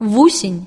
вусень